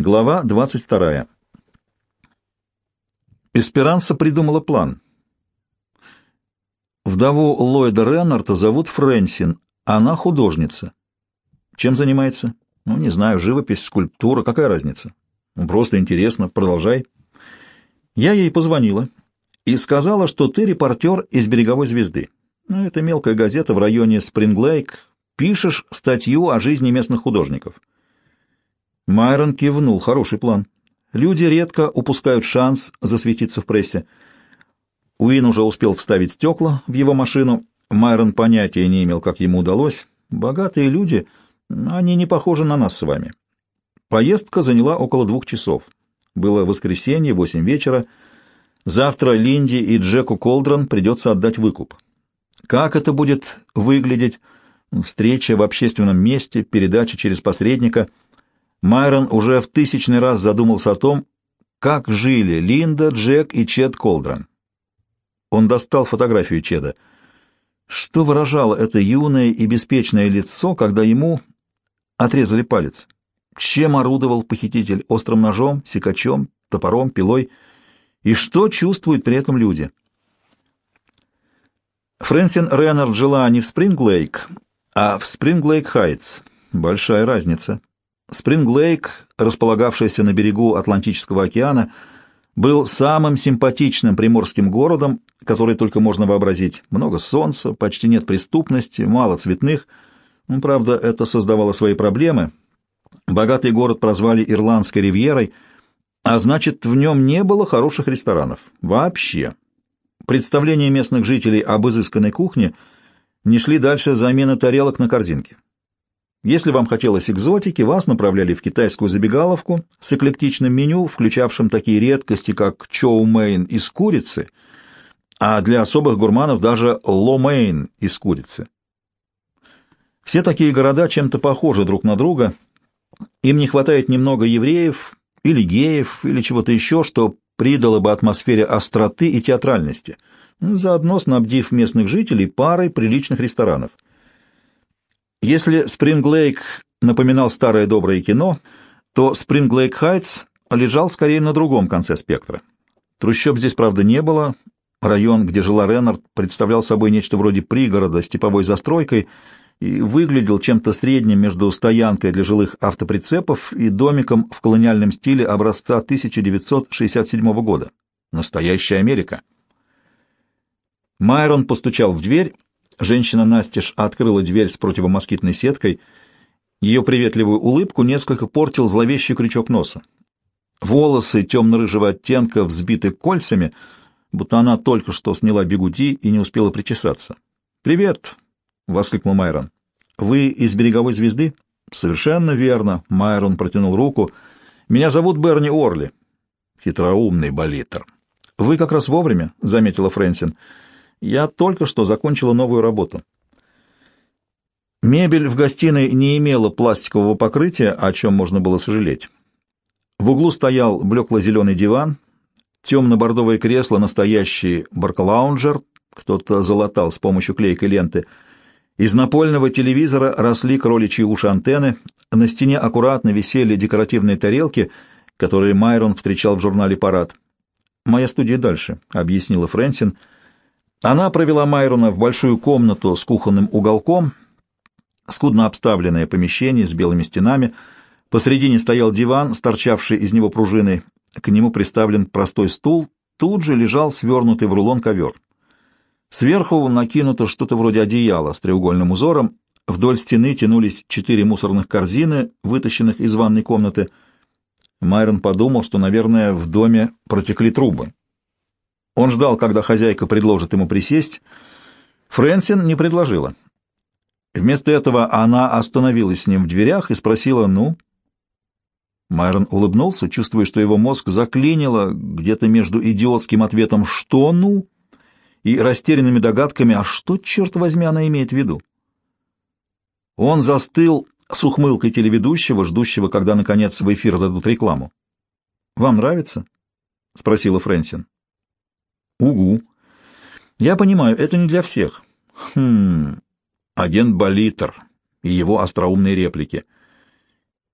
Глава 22. Эсперанса придумала план. Вдову Ллойда Реннарта зовут Фрэнсин, она художница. Чем занимается? Ну, не знаю, живопись, скульптура, какая разница? Просто интересно, продолжай. Я ей позвонила и сказала, что ты репортер из «Береговой звезды». Ну, это мелкая газета в районе Спринглейк. Пишешь статью о жизни местных художников. Майрон кивнул. Хороший план. Люди редко упускают шанс засветиться в прессе. Уин уже успел вставить стекла в его машину. Майрон понятия не имел, как ему удалось. Богатые люди, они не похожи на нас с вами. Поездка заняла около двух часов. Было воскресенье, восемь вечера. Завтра Линди и Джеку Колдрон придется отдать выкуп. Как это будет выглядеть? Встреча в общественном месте, передача через посредника — Майрон уже в тысячный раз задумался о том, как жили Линда, Джек и Чед Колдрон. Он достал фотографию Чеда. Что выражало это юное и беспечное лицо, когда ему отрезали палец? Чем орудовал похититель? Острым ножом, секачом, топором, пилой? И что чувствуют при этом люди? Фрэнсин Реннард жила не в Спринглейк, а в Спринглейк-Хайтс. Большая разница. Спринг-Лейк, располагавшийся на берегу Атлантического океана, был самым симпатичным приморским городом, который только можно вообразить. Много солнца, почти нет преступности, мало цветных. Ну, правда, это создавало свои проблемы. Богатый город прозвали Ирландской ривьерой, а значит, в нем не было хороших ресторанов. Вообще. Представления местных жителей об изысканной кухне не шли дальше замены тарелок на корзинки. Если вам хотелось экзотики, вас направляли в китайскую забегаловку с эклектичным меню, включавшим такие редкости, как чоу-мейн из курицы, а для особых гурманов даже ло-мейн из курицы. Все такие города чем-то похожи друг на друга. Им не хватает немного евреев или геев или чего-то еще, что придало бы атмосфере остроты и театральности, заодно снабдив местных жителей парой приличных ресторанов. Если Спринг-Лейк напоминал старое доброе кино, то Спринг-Лейк-Хайтс лежал скорее на другом конце спектра. Трущоб здесь, правда, не было. Район, где жила Реннард, представлял собой нечто вроде пригорода с типовой застройкой и выглядел чем-то средним между стоянкой для жилых автоприцепов и домиком в колониальном стиле образца 1967 года. Настоящая Америка. Майрон постучал в дверь Женщина настежь открыла дверь с противомоскитной сеткой. Ее приветливую улыбку несколько портил зловещий крючок носа. Волосы темно-рыжего оттенка взбиты кольцами, будто она только что сняла бегуди и не успела причесаться. «Привет!» — воскликнул Майрон. «Вы из «Береговой звезды»?» «Совершенно верно», — Майрон протянул руку. «Меня зовут Берни Орли». «Хитроумный болитер». «Вы как раз вовремя», — заметила Фрэнсин. Я только что закончила новую работу. Мебель в гостиной не имела пластикового покрытия, о чем можно было сожалеть. В углу стоял блекло-зеленый диван, темно-бордовое кресло, настоящий баркалаунджер, кто-то залатал с помощью клейкой ленты. Из напольного телевизора росли кроличьи уши антенны, на стене аккуратно висели декоративные тарелки, которые Майрон встречал в журнале «Парад». «Моя студия дальше», — объяснила Фрэнсин, — она провела Майрона в большую комнату с кухонным уголком, скудно обставленное помещение с белыми стенами. Посредине стоял диван, сторчавший из него пружиной. К нему приставлен простой стул, тут же лежал свернутый в рулон ковер. Сверху накинуто что-то вроде одеяла с треугольным узором, вдоль стены тянулись четыре мусорных корзины, вытащенных из ванной комнаты. Майрон подумал, что, наверное, в доме протекли трубы. Он ждал, когда хозяйка предложит ему присесть. Фрэнсин не предложила. Вместо этого она остановилась с ним в дверях и спросила «ну?». Майрон улыбнулся, чувствуя, что его мозг заклинило где-то между идиотским ответом «что ну?» и растерянными догадками «а что, черт возьми, она имеет в виду?». Он застыл с ухмылкой телеведущего, ждущего, когда, наконец, в эфир дадут рекламу. «Вам нравится?» — спросила Фрэнсин. Угу. Я понимаю, это не для всех. Хм. Агент Болитер и его остроумные реплики.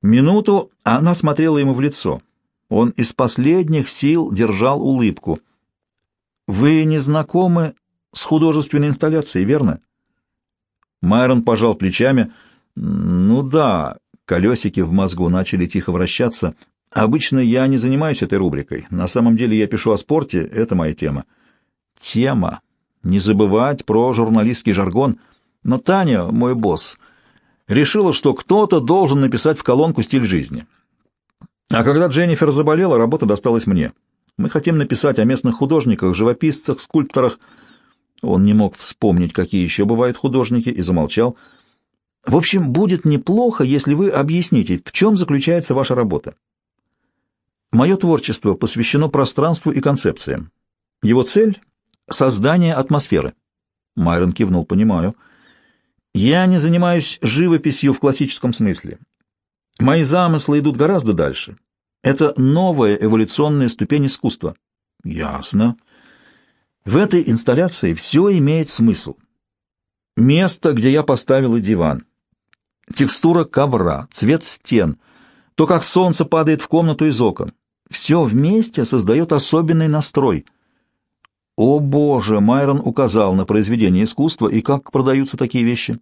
Минуту она смотрела ему в лицо. Он из последних сил держал улыбку. «Вы не знакомы с художественной инсталляцией, верно?» Майрон пожал плечами. «Ну да, колесики в мозгу начали тихо вращаться. Обычно я не занимаюсь этой рубрикой. На самом деле я пишу о спорте, это моя тема». «Тема. Не забывать про журналистский жаргон. Но Таня, мой босс, решила, что кто-то должен написать в колонку стиль жизни. А когда Дженнифер заболела, работа досталась мне. Мы хотим написать о местных художниках, живописцах, скульпторах. Он не мог вспомнить, какие еще бывают художники, и замолчал. В общем, будет неплохо, если вы объясните, в чем заключается ваша работа. Мое творчество посвящено пространству и концепциям. Его цель — создание атмосферы. Майрон кивнул, понимаю. Я не занимаюсь живописью в классическом смысле. Мои замыслы идут гораздо дальше. Это новая эволюционная ступень искусства. Ясно. В этой инсталляции все имеет смысл. Место, где я поставила диван. Текстура ковра, цвет стен, то, как солнце падает в комнату из окон. Все вместе создает особенный настрой. О боже, Майрон указал на произведение искусства и как продаются такие вещи.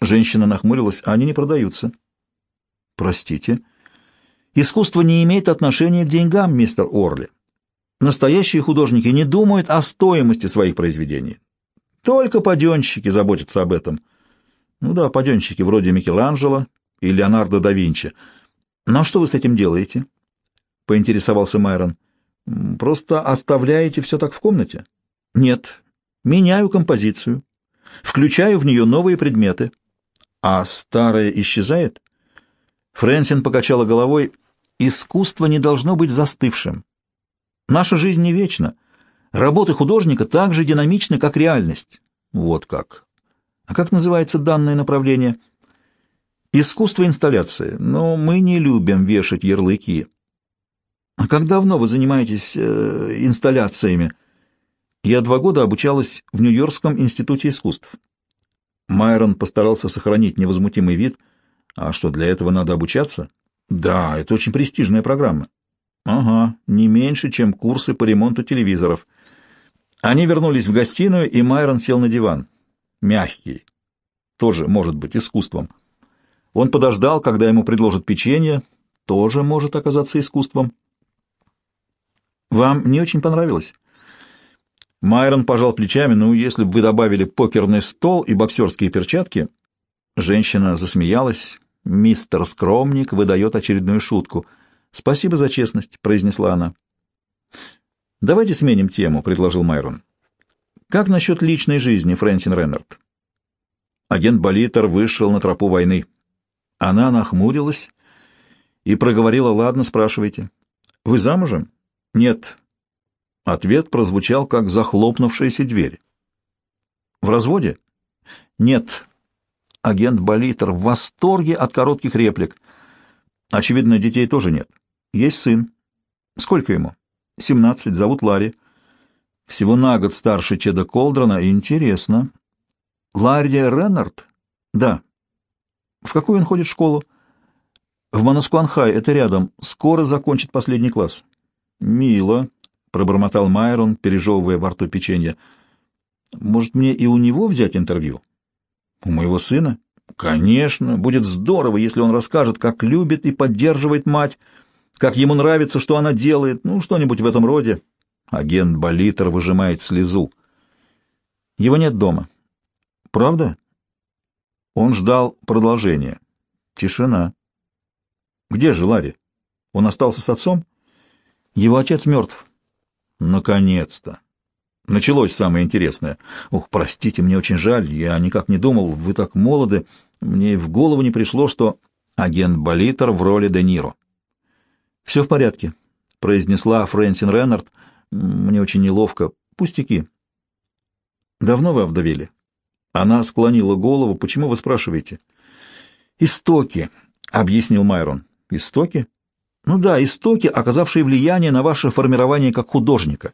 Женщина нахмурилась, они не продаются. Простите. Искусство не имеет отношения к деньгам, мистер Орли. Настоящие художники не думают о стоимости своих произведений. Только паденщики заботятся об этом. Ну да, паденщики вроде Микеланджело и Леонардо да Винчи. Но что вы с этим делаете? Поинтересовался Майрон. Просто оставляете все так в комнате? Нет. Меняю композицию. Включаю в нее новые предметы. А старое исчезает? Фрэнсин покачала головой. «Искусство не должно быть застывшим. Наша жизнь не вечна. Работы художника так же динамичны, как реальность». Вот как. А как называется данное направление? Искусство инсталляции. Но мы не любим вешать ярлыки. А как давно вы занимаетесь э, инсталляциями? Я два года обучалась в Нью-Йоркском институте искусств. Майрон постарался сохранить невозмутимый вид — а что, для этого надо обучаться? Да, это очень престижная программа. Ага, не меньше, чем курсы по ремонту телевизоров. Они вернулись в гостиную, и Майрон сел на диван. Мягкий. Тоже может быть искусством. Он подождал, когда ему предложат печенье. Тоже может оказаться искусством. Вам не очень понравилось? Майрон пожал плечами. Ну, если бы вы добавили покерный стол и боксерские перчатки, Женщина засмеялась. «Мистер Скромник выдает очередную шутку. Спасибо за честность», — произнесла она. «Давайте сменим тему», — предложил Майрон. «Как насчет личной жизни, Фрэнсин Реннард?» Агент Болитер вышел на тропу войны. Она нахмурилась и проговорила, «Ладно, спрашивайте». «Вы замужем?» «Нет». Ответ прозвучал, как захлопнувшаяся дверь. «В разводе?» «Нет», Агент Болитер в восторге от коротких реплик. Очевидно, детей тоже нет. Есть сын. Сколько ему? Семнадцать. Зовут Ларри. Всего на год старше Чеда Колдрона. Интересно. Ларри Реннард? Да. В какую он ходит школу? В Манаскуанхай, это рядом. Скоро закончит последний класс. Мило, пробормотал Майрон, пережевывая во рту печенье. Может, мне и у него взять интервью? У моего сына? Конечно, будет здорово, если он расскажет, как любит и поддерживает мать, как ему нравится, что она делает, ну, что-нибудь в этом роде. Агент Болитер выжимает слезу. Его нет дома. Правда? Он ждал продолжения. Тишина. Где же Ларри? Он остался с отцом? Его отец мертв. Наконец-то. Началось самое интересное. Ух, простите, мне очень жаль, я никак не думал, вы так молоды. Мне в голову не пришло, что агент Болитер в роли Де Ниро. «Все в порядке», — произнесла Фрэнсин Реннард. «Мне очень неловко. Пустяки». «Давно вы овдовели?» Она склонила голову. «Почему вы спрашиваете?» «Истоки», — объяснил Майрон. «Истоки?» «Ну да, истоки, оказавшие влияние на ваше формирование как художника».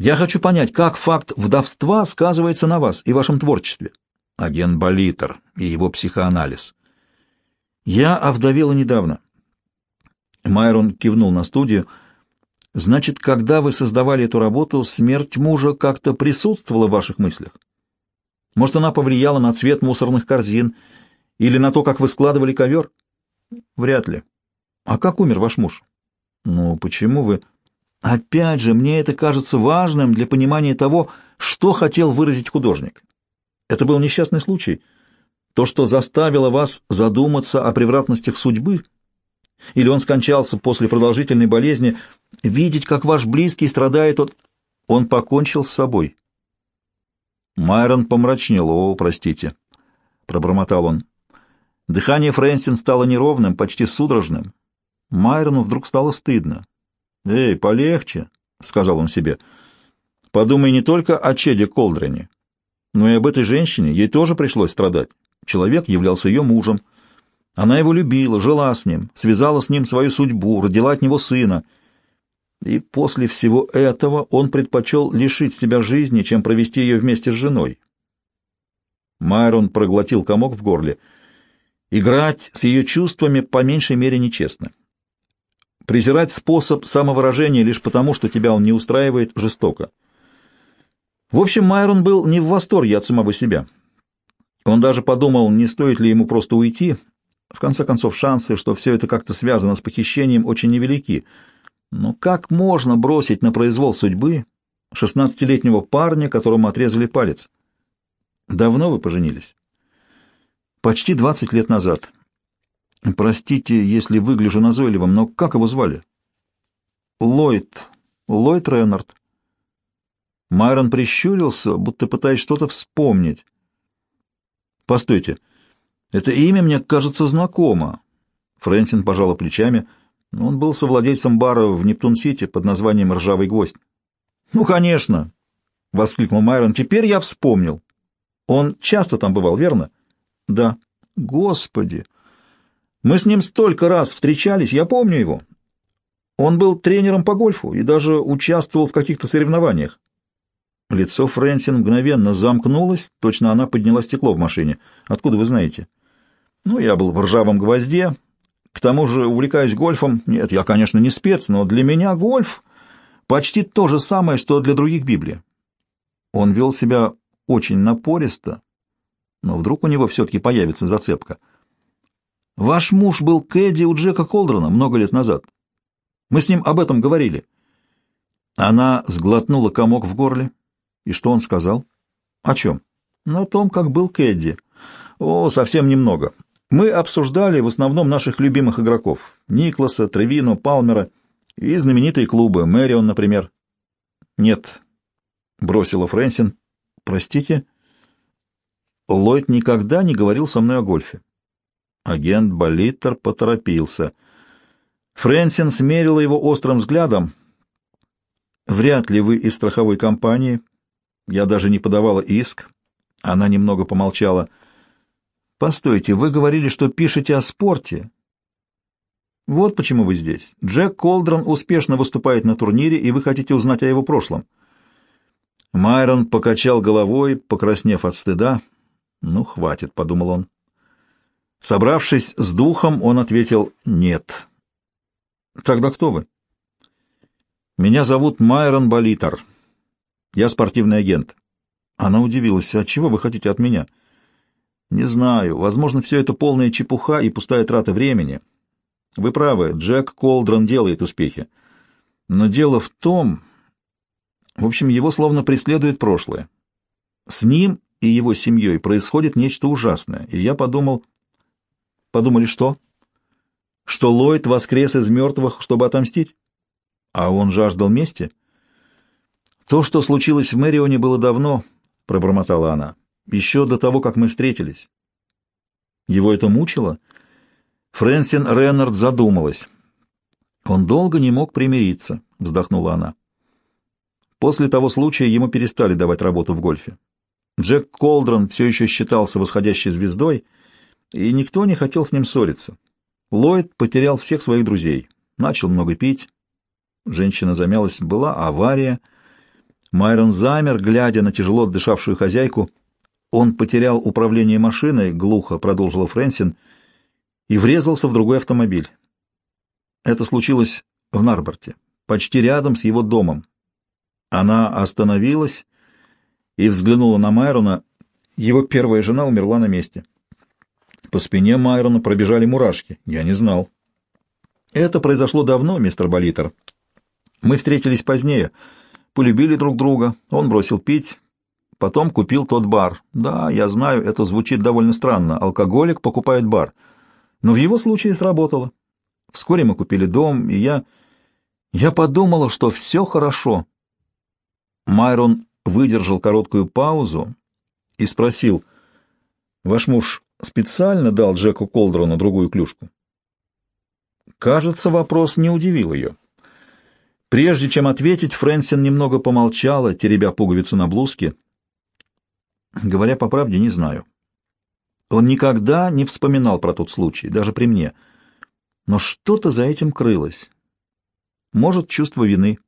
Я хочу понять, как факт вдовства сказывается на вас и вашем творчестве. Агент Болитер и его психоанализ. Я овдовела недавно. Майрон кивнул на студию. Значит, когда вы создавали эту работу, смерть мужа как-то присутствовала в ваших мыслях? Может, она повлияла на цвет мусорных корзин или на то, как вы складывали ковер? Вряд ли. А как умер ваш муж? Ну, почему вы... Опять же, мне это кажется важным для понимания того, что хотел выразить художник. Это был несчастный случай. То, что заставило вас задуматься о превратностях судьбы, или он скончался после продолжительной болезни, видеть, как ваш близкий страдает от... Он покончил с собой. Майрон помрачнел. «О, простите», — пробормотал он. Дыхание Фрэнсин стало неровным, почти судорожным. Майрону вдруг стало стыдно. «Эй, полегче», — сказал он себе. «Подумай не только о Чеде Колдрене, но и об этой женщине. Ей тоже пришлось страдать. Человек являлся ее мужем. Она его любила, жила с ним, связала с ним свою судьбу, родила от него сына. И после всего этого он предпочел лишить себя жизни, чем провести ее вместе с женой». Майрон проглотил комок в горле. Играть с ее чувствами по меньшей мере нечестно. Презирать способ самовыражения лишь потому, что тебя он не устраивает, жестоко. В общем, Майрон был не в восторге от самого себя. Он даже подумал, не стоит ли ему просто уйти. В конце концов, шансы, что все это как-то связано с похищением, очень невелики. Но как можно бросить на произвол судьбы шестнадцатилетнего парня, которому отрезали палец? Давно вы поженились? Почти двадцать лет назад. Простите, если выгляжу назойливым, но как его звали? Ллойд. Ллойд Реннард. Майрон прищурился, будто пытаясь что-то вспомнить. Постойте, это имя мне кажется знакомо. Фрэнсин пожала плечами. Он был совладельцем бара в Нептун-Сити под названием «Ржавый гвоздь». «Ну, конечно!» — воскликнул Майрон. «Теперь я вспомнил. Он часто там бывал, верно?» «Да». «Господи!» Мы с ним столько раз встречались, я помню его. Он был тренером по гольфу и даже участвовал в каких-то соревнованиях. Лицо Фрэнсин мгновенно замкнулось, точно она подняла стекло в машине. Откуда вы знаете? Ну, я был в ржавом гвозде. К тому же увлекаюсь гольфом. Нет, я, конечно, не спец, но для меня гольф почти то же самое, что для других Библия. Он вел себя очень напористо, но вдруг у него все-таки появится зацепка — Ваш муж был Кэдди у Джека Колдрона много лет назад. Мы с ним об этом говорили. Она сглотнула комок в горле. И что он сказал? О чем? О том, как был Кэдди. О, совсем немного. Мы обсуждали в основном наших любимых игроков. Никласа, Тревино, Палмера и знаменитые клубы. Мэрион, например. Нет, бросила Фрэнсин. Простите? Ллойд никогда не говорил со мной о гольфе. Агент Болиттер поторопился. Фрэнсин смерила его острым взглядом. «Вряд ли вы из страховой компании. Я даже не подавала иск». Она немного помолчала. «Постойте, вы говорили, что пишете о спорте. Вот почему вы здесь. Джек Колдрон успешно выступает на турнире, и вы хотите узнать о его прошлом». Майрон покачал головой, покраснев от стыда. «Ну, хватит», — подумал он. Собравшись с духом, он ответил «нет». «Тогда кто вы?» «Меня зовут Майрон Болитер. Я спортивный агент». Она удивилась. «А чего вы хотите от меня?» «Не знаю. Возможно, все это полная чепуха и пустая трата времени. Вы правы, Джек Колдрон делает успехи. Но дело в том... В общем, его словно преследует прошлое. С ним и его семьей происходит нечто ужасное, и я подумал, Подумали, что? Что Ллойд воскрес из мертвых, чтобы отомстить? А он жаждал мести? То, что случилось в Мэрионе, было давно, — пробормотала она, — еще до того, как мы встретились. Его это мучило? Фрэнсин Реннард задумалась. Он долго не мог примириться, — вздохнула она. После того случая ему перестали давать работу в гольфе. Джек Колдрон все еще считался восходящей звездой — и никто не хотел с ним ссориться. Ллойд потерял всех своих друзей, начал много пить. Женщина замялась, была авария. Майрон замер, глядя на тяжело дышавшую хозяйку. Он потерял управление машиной, глухо продолжила Фрэнсин, и врезался в другой автомобиль. Это случилось в Нарборте, почти рядом с его домом. Она остановилась и взглянула на Майрона. Его первая жена умерла на месте. По спине Майрона пробежали мурашки. Я не знал. Это произошло давно, мистер Болитер. Мы встретились позднее, полюбили друг друга, он бросил пить, потом купил тот бар. Да, я знаю, это звучит довольно странно. Алкоголик покупает бар. Но в его случае сработало. Вскоре мы купили дом, и я... Я подумала, что все хорошо. Майрон выдержал короткую паузу и спросил, «Ваш муж специально дал Джеку Колдрону другую клюшку?» Кажется, вопрос не удивил ее. Прежде чем ответить, Фрэнсин немного помолчала, теребя пуговицу на блузке. Говоря по правде, не знаю. Он никогда не вспоминал про тот случай, даже при мне. Но что-то за этим крылось. Может, чувство вины.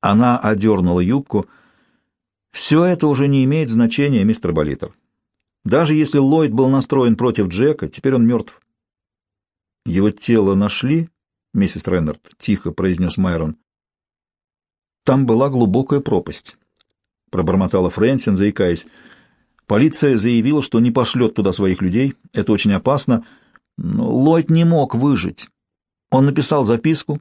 Она одернула юбку. Все это уже не имеет значения, мистер Болитер. Даже если Ллойд был настроен против Джека, теперь он мертв. Его тело нашли, миссис Реннард, — тихо произнес Майрон. Там была глубокая пропасть, — пробормотала Фрэнсин, заикаясь. Полиция заявила, что не пошлет туда своих людей. Это очень опасно. Но Ллойд не мог выжить. Он написал записку,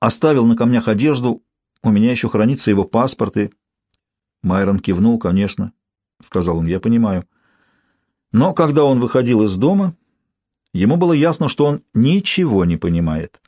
оставил на камнях одежду. У меня еще хранится его паспорт и... Майрон кивнул, конечно, — сказал он, — я понимаю. Но когда он выходил из дома, Ему было ясно, что он ничего не понимает.